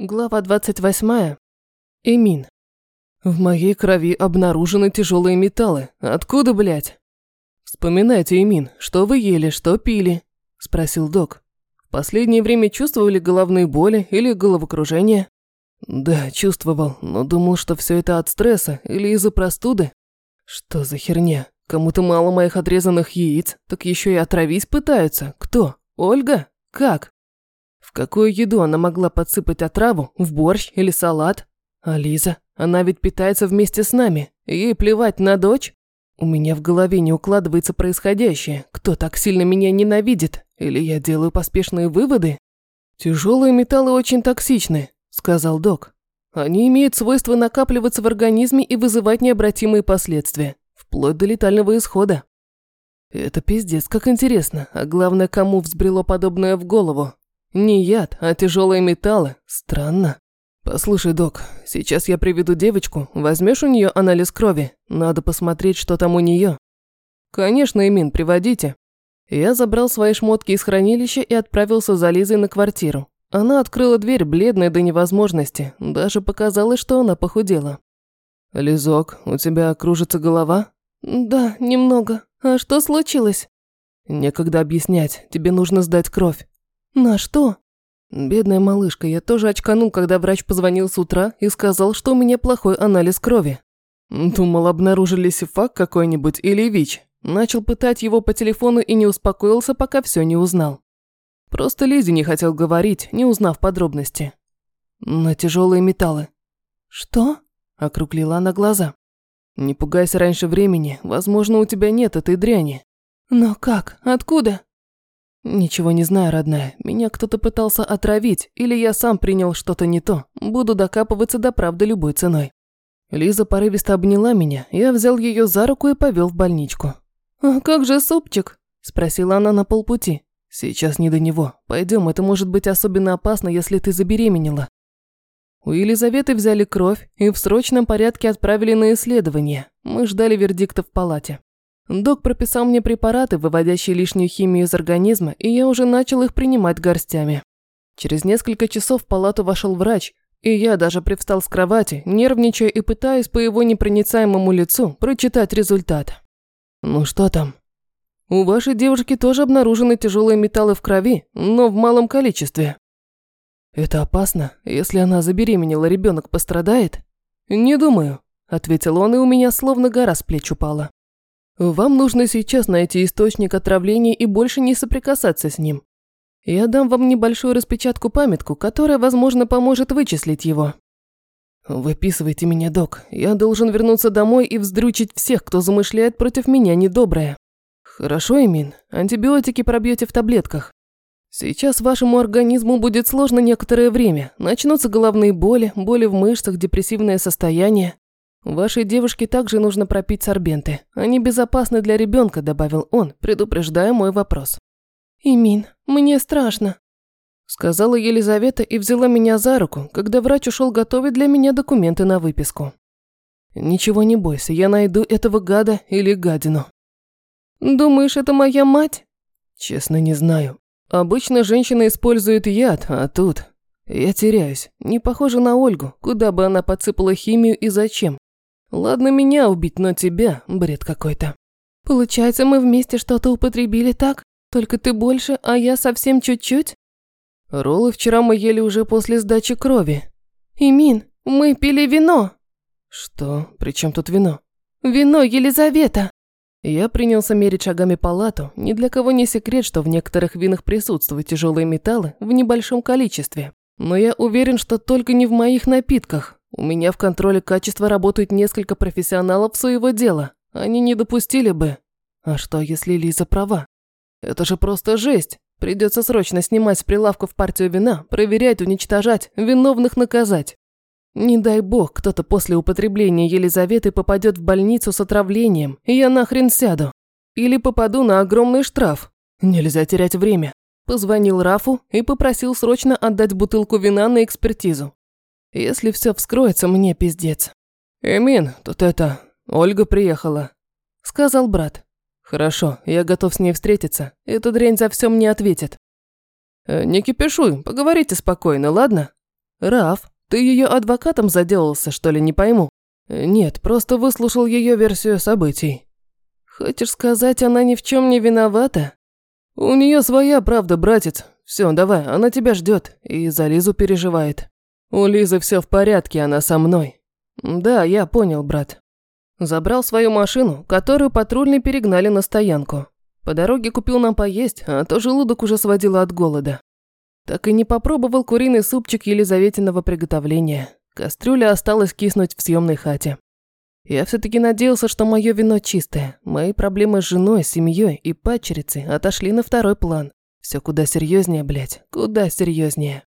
Глава 28. Эмин. В моей крови обнаружены тяжелые металлы. Откуда, блядь? Вспоминайте, Эмин, что вы ели, что пили? Спросил док. В последнее время чувствовали головные боли или головокружение? Да, чувствовал, но думал, что все это от стресса или из-за простуды. Что за херня? Кому-то мало моих отрезанных яиц, так еще и отравить пытаются. Кто? Ольга? Как? В какую еду она могла подсыпать отраву? В борщ или салат? А? Она ведь питается вместе с нами. Ей плевать на дочь? У меня в голове не укладывается происходящее. Кто так сильно меня ненавидит? Или я делаю поспешные выводы? Тяжелые металлы очень токсичны, сказал док. Они имеют свойство накапливаться в организме и вызывать необратимые последствия, вплоть до летального исхода. Это пиздец, как интересно, а главное, кому взбрело подобное в голову. Не яд, а тяжелые металлы. Странно. Послушай, док, сейчас я приведу девочку, возьмешь у нее анализ крови? Надо посмотреть, что там у нее. Конечно, Эмин, приводите. Я забрал свои шмотки из хранилища и отправился за Лизой на квартиру. Она открыла дверь, бледная до невозможности. Даже показалось, что она похудела. «Лизок, у тебя кружится голова?» «Да, немного. А что случилось?» «Некогда объяснять. Тебе нужно сдать кровь». «На что?» «Бедная малышка, я тоже очканул, когда врач позвонил с утра и сказал, что у меня плохой анализ крови. Думал, обнаружили сифак какой-нибудь или ВИЧ. Начал пытать его по телефону и не успокоился, пока все не узнал. Просто Лизе не хотел говорить, не узнав подробности. На тяжелые металлы. «Что?» – округлила она глаза. «Не пугайся раньше времени, возможно, у тебя нет этой дряни». «Но как? Откуда?» «Ничего не знаю, родная. Меня кто-то пытался отравить, или я сам принял что-то не то. Буду докапываться до правды любой ценой». Лиза порывисто обняла меня, я взял ее за руку и повел в больничку. «А как же супчик?» – спросила она на полпути. «Сейчас не до него. Пойдем, это может быть особенно опасно, если ты забеременела». У Елизаветы взяли кровь и в срочном порядке отправили на исследование. Мы ждали вердикта в палате. Док прописал мне препараты, выводящие лишнюю химию из организма, и я уже начал их принимать горстями. Через несколько часов в палату вошел врач, и я даже привстал с кровати, нервничая и пытаясь по его непроницаемому лицу прочитать результат. «Ну что там?» «У вашей девушки тоже обнаружены тяжелые металлы в крови, но в малом количестве». «Это опасно? Если она забеременела, ребенок пострадает?» «Не думаю», – ответил он, и у меня словно гора с плеч упала. Вам нужно сейчас найти источник отравления и больше не соприкасаться с ним. Я дам вам небольшую распечатку-памятку, которая, возможно, поможет вычислить его. Выписывайте меня, док. Я должен вернуться домой и вздрючить всех, кто замышляет против меня недоброе. Хорошо, Эмин. Антибиотики пробьете в таблетках. Сейчас вашему организму будет сложно некоторое время. Начнутся головные боли, боли в мышцах, депрессивное состояние. «Вашей девушке также нужно пропить сорбенты. Они безопасны для ребенка», – добавил он, предупреждая мой вопрос. «Имин, мне страшно», – сказала Елизавета и взяла меня за руку, когда врач ушел готовить для меня документы на выписку. «Ничего не бойся, я найду этого гада или гадину». «Думаешь, это моя мать?» «Честно, не знаю. Обычно женщина использует яд, а тут...» «Я теряюсь. Не похоже на Ольгу. Куда бы она подсыпала химию и зачем? Ладно меня убить, но тебя – бред какой-то. Получается, мы вместе что-то употребили так? Только ты больше, а я совсем чуть-чуть? Роллы вчера мы ели уже после сдачи крови. Имин, мы пили вино. Что? При чем тут вино? Вино, Елизавета. Я принялся мерить шагами палату. Ни для кого не секрет, что в некоторых винах присутствуют тяжелые металлы в небольшом количестве. Но я уверен, что только не в моих напитках. У меня в контроле качества работают несколько профессионалов своего дела. Они не допустили бы. А что, если Лиза права? Это же просто жесть. Придется срочно снимать с прилавков партию вина, проверять, уничтожать, виновных наказать. Не дай бог, кто-то после употребления Елизаветы попадет в больницу с отравлением, и я нахрен сяду. Или попаду на огромный штраф. Нельзя терять время. Позвонил Рафу и попросил срочно отдать бутылку вина на экспертизу. Если все вскроется, мне пиздец. «Эмин, тут это... Ольга приехала», — сказал брат. «Хорошо, я готов с ней встретиться. Эта дрянь за все мне ответит». «Э, «Не кипишуй, поговорите спокойно, ладно?» Раф, ты ее адвокатом заделался, что ли, не пойму? Нет, просто выслушал ее версию событий. Хочешь сказать, она ни в чем не виновата? У нее своя правда, братец. Все, давай, она тебя ждет и за Лизу переживает. У Лизы все в порядке, она со мной. Да, я понял, брат. Забрал свою машину, которую патрульные перегнали на стоянку. По дороге купил нам поесть, а то желудок уже сводило от голода. Так и не попробовал куриный супчик Елизаветиного приготовления. Кастрюля осталась киснуть в съемной хате. Я все-таки надеялся, что мое вино чистое. Мои проблемы с женой, семьей и падчерицей отошли на второй план. Все куда серьезнее, блядь, куда серьезнее.